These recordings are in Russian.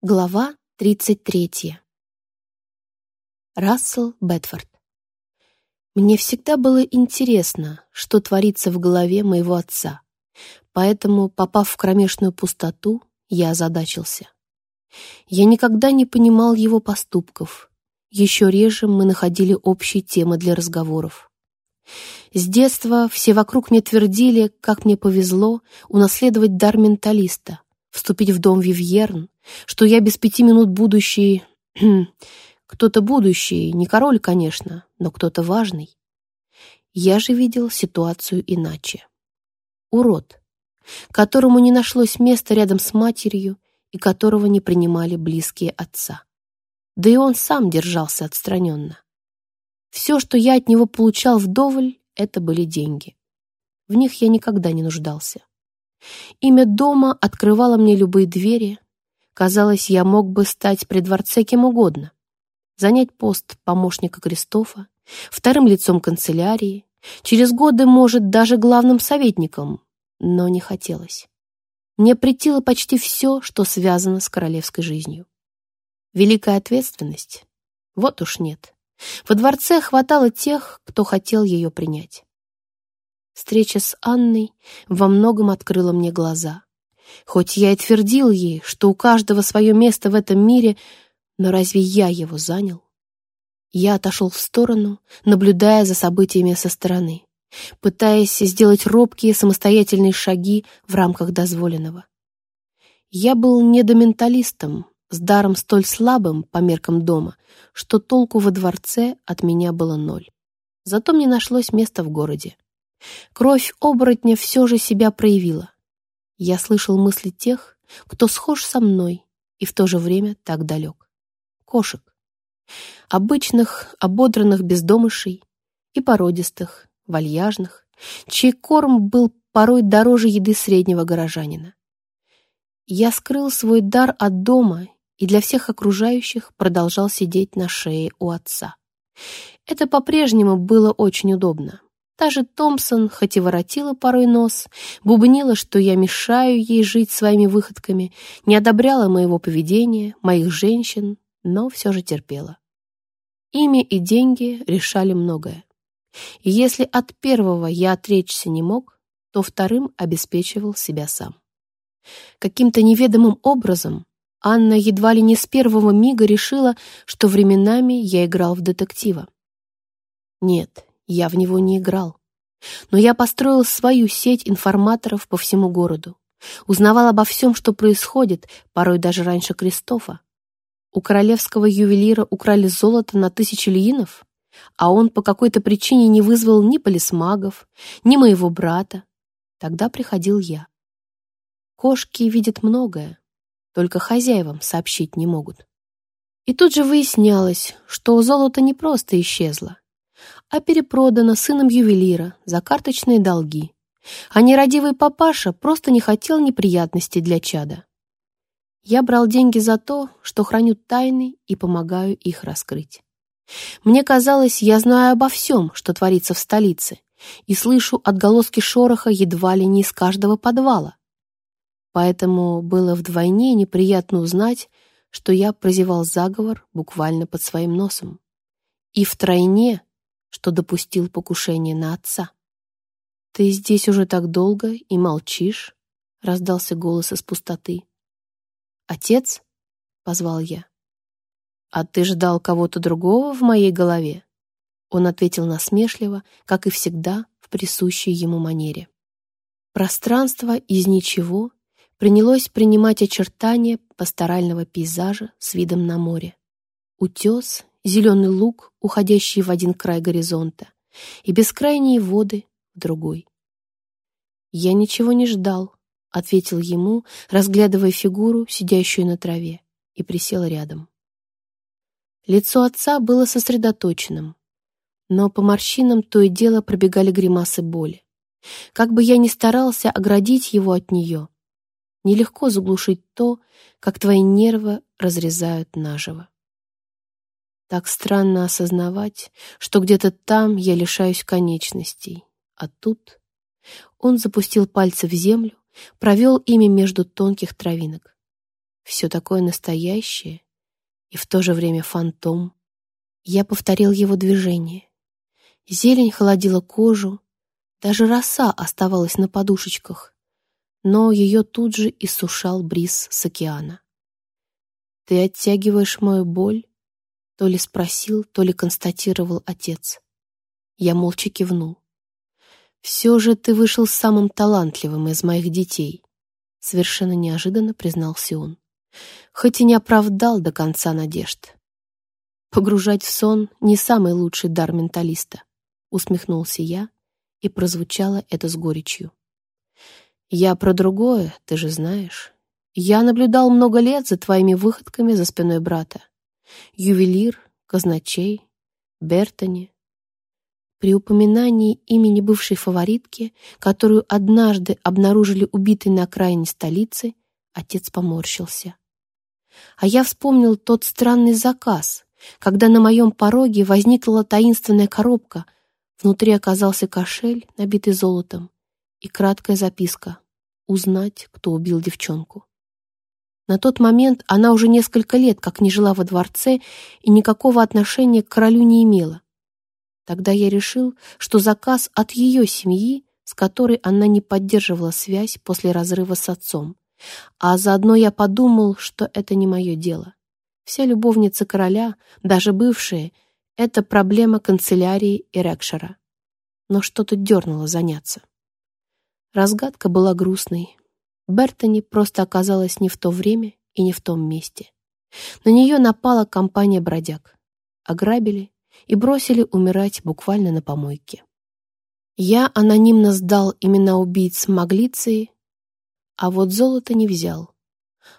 Глава 33. Рассел Бетфорд. Мне всегда было интересно, что творится в голове моего отца, поэтому, попав в кромешную пустоту, я озадачился. Я никогда не понимал его поступков, еще реже мы находили общие темы для разговоров. С детства все вокруг мне твердили, как мне повезло унаследовать дар менталиста, вступить в дом Вивьерн, что я без пяти минут будущий... кто-то будущий, не король, конечно, но кто-то важный. Я же видел ситуацию иначе. Урод, которому не нашлось места рядом с матерью и которого не принимали близкие отца. Да и он сам держался отстраненно. Все, что я от него получал вдоволь, это были деньги. В них я никогда не нуждался. Имя дома открывало мне любые двери, Казалось, я мог бы стать при дворце кем угодно. Занять пост помощника Кристофа, вторым лицом канцелярии, через годы, может, даже главным советником, но не хотелось. Мне претило почти все, что связано с королевской жизнью. Великая ответственность? Вот уж нет. Во дворце хватало тех, кто хотел ее принять. Встреча с Анной во многом открыла мне глаза. Хоть я и твердил ей, что у каждого свое место в этом мире, но разве я его занял? Я отошел в сторону, наблюдая за событиями со стороны, пытаясь сделать робкие самостоятельные шаги в рамках дозволенного. Я был недоменталистом, с даром столь слабым по меркам дома, что толку во дворце от меня было ноль. Зато мне нашлось место в городе. Кровь оборотня все же себя проявила. Я слышал мысли тех, кто схож со мной и в то же время так далек. Кошек. Обычных, ободранных бездомышей и породистых, вальяжных, чей корм был порой дороже еды среднего горожанина. Я скрыл свой дар от дома и для всех окружающих продолжал сидеть на шее у отца. Это по-прежнему было очень удобно. Та же Томпсон, хоть и воротила порой нос, бубнила, что я мешаю ей жить своими выходками, не одобряла моего поведения, моих женщин, но все же терпела. Имя и деньги решали многое. И если от первого я отречься не мог, то вторым обеспечивал себя сам. Каким-то неведомым образом Анна едва ли не с первого мига решила, что временами я играл в детектива. Нет, я в него не играл. Но я построил свою сеть информаторов по всему городу. Узнавал обо всем, что происходит, порой даже раньше Кристофа. У королевского ювелира украли золото на тысячи льинов, а он по какой-то причине не вызвал ни полисмагов, ни моего брата. Тогда приходил я. Кошки видят многое, только хозяевам сообщить не могут. И тут же выяснялось, что золото не просто исчезло а перепродана сыном ювелира за карточные долги. А нерадивый папаша просто не хотел неприятностей для чада. Я брал деньги за то, что храню тайны и помогаю их раскрыть. Мне казалось, я знаю обо всем, что творится в столице, и слышу отголоски шороха едва ли не из каждого подвала. Поэтому было вдвойне неприятно узнать, что я прозевал заговор буквально под своим носом. И втройне что допустил покушение на отца. «Ты здесь уже так долго и молчишь?» — раздался голос из пустоты. «Отец?» — позвал я. «А ты ждал кого-то другого в моей голове?» Он ответил насмешливо, как и всегда, в присущей ему манере. Пространство из ничего принялось принимать очертания пасторального пейзажа с видом на море. Утес зеленый луг, уходящий в один край горизонта, и бескрайние воды в другой. «Я ничего не ждал», — ответил ему, разглядывая фигуру, сидящую на траве, и присел рядом. Лицо отца было сосредоточенным, но по морщинам то и дело пробегали гримасы боли. Как бы я ни старался оградить его от нее, нелегко заглушить то, как твои нервы разрезают наживо. Так странно осознавать, что где-то там я лишаюсь конечностей, а тут... Он запустил пальцы в землю, провел ими между тонких травинок. Все такое настоящее и в то же время фантом. Я повторил его движение. Зелень холодила кожу, даже роса оставалась на подушечках, но ее тут же иссушал бриз с океана. «Ты оттягиваешь мою боль?» То ли спросил, то ли констатировал отец. Я молча кивнул. «Все же ты вышел самым талантливым из моих детей», совершенно неожиданно признался он. Хоть и не оправдал до конца надежд. «Погружать в сон — не самый лучший дар менталиста», усмехнулся я, и прозвучало это с горечью. «Я про другое, ты же знаешь. Я наблюдал много лет за твоими выходками за спиной брата. Ювелир, казначей, Бертони, при упоминании имени бывшей фаворитки, которую однажды обнаружили убитой на окраине столицы, отец поморщился. А я вспомнил тот странный заказ, когда на моем пороге возникла таинственная коробка, внутри оказался кошель, набитый золотом, и краткая записка «Узнать, кто убил девчонку». На тот момент она уже несколько лет как не жила во дворце и никакого отношения к королю не имела. Тогда я решил, что заказ от ее семьи, с которой она не поддерживала связь после разрыва с отцом. А заодно я подумал, что это не мое дело. Все любовницы короля, даже бывшие, это проблема канцелярии и Рекшера. Но что-то дернуло заняться. Разгадка была грустной. Бертони просто оказалась не в то время и не в том месте. На нее напала компания бродяг. Ограбили и бросили умирать буквально на помойке. Я анонимно сдал имена убийц Маглиции, а вот золото не взял.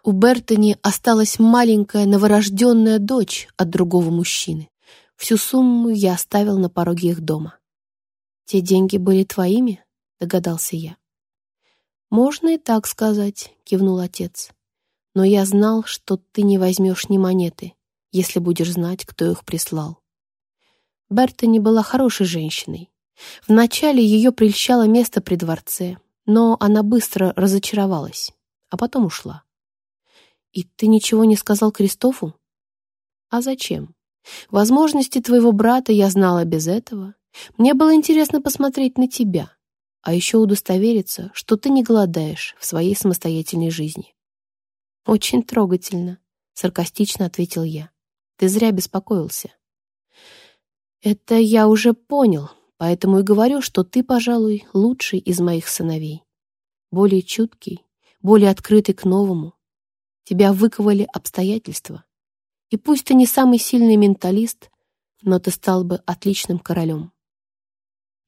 У Бертони осталась маленькая новорожденная дочь от другого мужчины. Всю сумму я оставил на пороге их дома. «Те деньги были твоими?» — догадался я. «Можно и так сказать», — кивнул отец. «Но я знал, что ты не возьмешь ни монеты, если будешь знать, кто их прислал. Бертани была хорошей женщиной. Вначале ее прельщало место при дворце, но она быстро разочаровалась, а потом ушла. «И ты ничего не сказал Кристофу?» «А зачем? Возможности твоего брата я знала без этого. Мне было интересно посмотреть на тебя, а еще удостовериться, что ты не голодаешь в своей самостоятельной жизни». «Очень трогательно», — саркастично ответил я. «Ты зря беспокоился. Это я уже понял, поэтому и говорю, что ты, пожалуй, лучший из моих сыновей. Более чуткий, более открытый к новому. Тебя выковали обстоятельства. И пусть ты не самый сильный менталист, но ты стал бы отличным королем.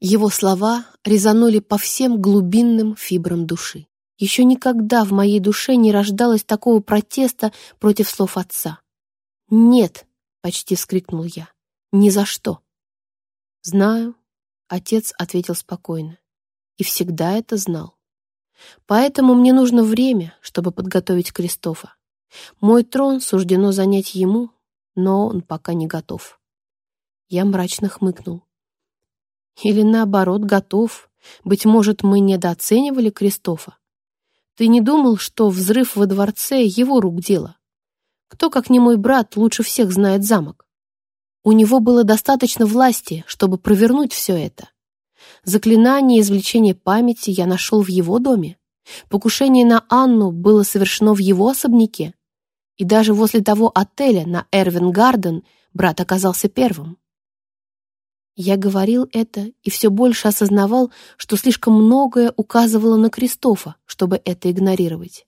Его слова резанули по всем глубинным фибрам души. Еще никогда в моей душе не рождалось такого протеста против слов отца. «Нет!» — почти вскрикнул я. Ни за что. Знаю, отец ответил спокойно. И всегда это знал. Поэтому мне нужно время, чтобы подготовить Кристофа. Мой трон суждено занять ему, но он пока не готов. Я мрачно хмыкнул. Или наоборот, готов. Быть может, мы недооценивали Кристофа. Ты не думал, что взрыв во дворце — его рук дело? Кто, как не мой брат, лучше всех знает замок? У него было достаточно власти, чтобы провернуть все это. Заклинание извлечения памяти я нашел в его доме. Покушение на Анну было совершено в его особняке. И даже возле того отеля на Эрвин Гарден брат оказался первым. Я говорил это и все больше осознавал, что слишком многое указывало на Кристофа, чтобы это игнорировать.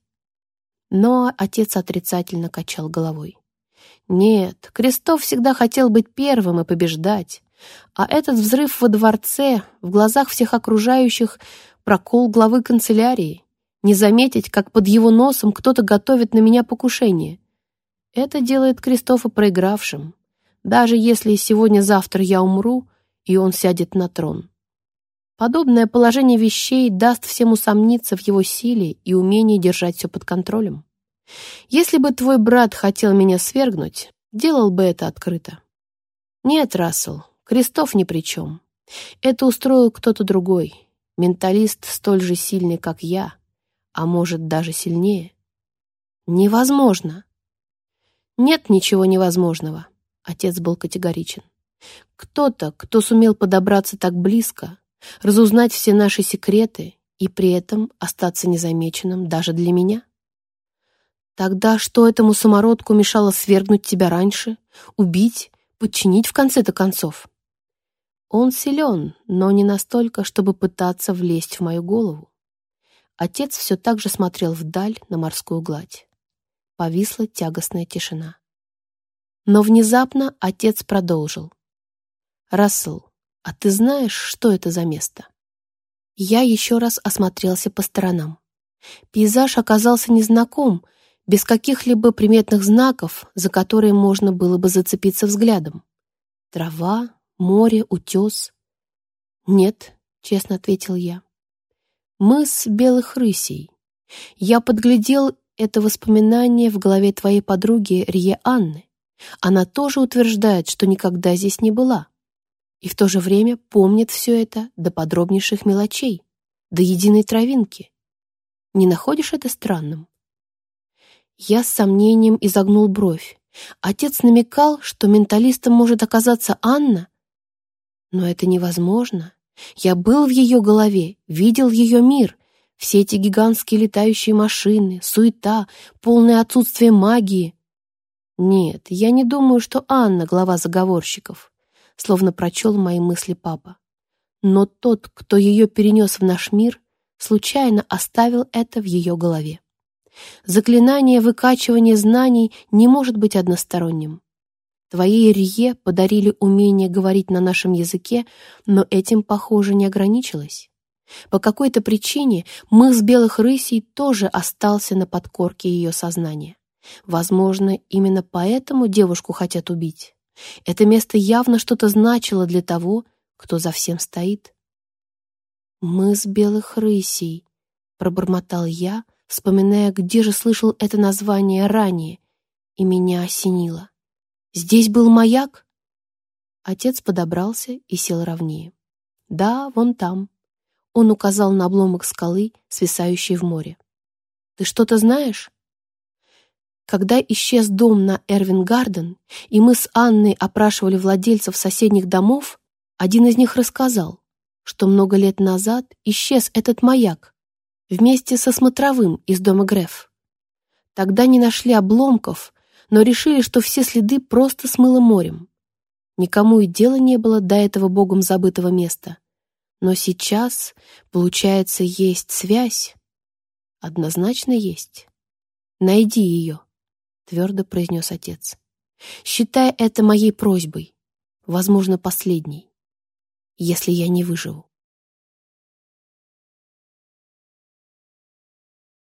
Но отец отрицательно качал головой. Нет, Крестов всегда хотел быть первым и побеждать. А этот взрыв во дворце, в глазах всех окружающих, прокол главы канцелярии. Не заметить, как под его носом кто-то готовит на меня покушение. Это делает Кристофа проигравшим, даже если сегодня-завтра я умру, и он сядет на трон. Подобное положение вещей даст всем усомниться в его силе и умении держать все под контролем. Если бы твой брат хотел меня свергнуть, делал бы это открыто. Нет, Рассел, Крестов ни при чем. Это устроил кто-то другой, менталист столь же сильный, как я, а может, даже сильнее. Невозможно. Нет ничего невозможного. Отец был категоричен. Кто-то, кто сумел подобраться так близко, разузнать все наши секреты и при этом остаться незамеченным даже для меня? Тогда что этому самородку мешало свергнуть тебя раньше, убить, подчинить в конце-то концов? Он силен, но не настолько, чтобы пытаться влезть в мою голову. Отец все так же смотрел вдаль на морскую гладь. Повисла тягостная тишина. Но внезапно отец продолжил. «Рассел, а ты знаешь, что это за место?» Я еще раз осмотрелся по сторонам. Пейзаж оказался незнаком, без каких-либо приметных знаков, за которые можно было бы зацепиться взглядом. Трава, море, утес. «Нет», — честно ответил я. «Мыс белых рысей. Я подглядел это воспоминание в голове твоей подруги Рие Анны. Она тоже утверждает, что никогда здесь не была. И в то же время помнит все это до подробнейших мелочей, до единой травинки. Не находишь это странным? Я с сомнением изогнул бровь. Отец намекал, что менталистом может оказаться Анна. Но это невозможно. Я был в ее голове, видел ее мир. Все эти гигантские летающие машины, суета, полное отсутствие магии. Нет, я не думаю, что Анна — глава заговорщиков, словно прочел мои мысли папа. Но тот, кто ее перенес в наш мир, случайно оставил это в ее голове. Заклинание выкачивания знаний не может быть односторонним. Твои Рье подарили умение говорить на нашем языке, но этим, похоже, не ограничилось. По какой-то причине мыс белых рысей тоже остался на подкорке ее сознания. Возможно, именно поэтому девушку хотят убить. Это место явно что-то значило для того, кто за всем стоит. «Мыс белых рысей», — пробормотал я, вспоминая, где же слышал это название ранее, и меня осенило. «Здесь был маяк?» Отец подобрался и сел ровнее. «Да, вон там». Он указал на обломок скалы, свисающий в море. «Ты что-то знаешь?» Когда исчез дом на Эрвин-Гарден, и мы с Анной опрашивали владельцев соседних домов, один из них рассказал, что много лет назад исчез этот маяк вместе со смотровым из дома Греф. Тогда не нашли обломков, но решили, что все следы просто смыло морем. Никому и дела не было до этого богом забытого места. Но сейчас, получается, есть связь. Однозначно есть. Найди ее. — твердо произнес отец. «Считай это моей просьбой, возможно, последней, если я не выживу».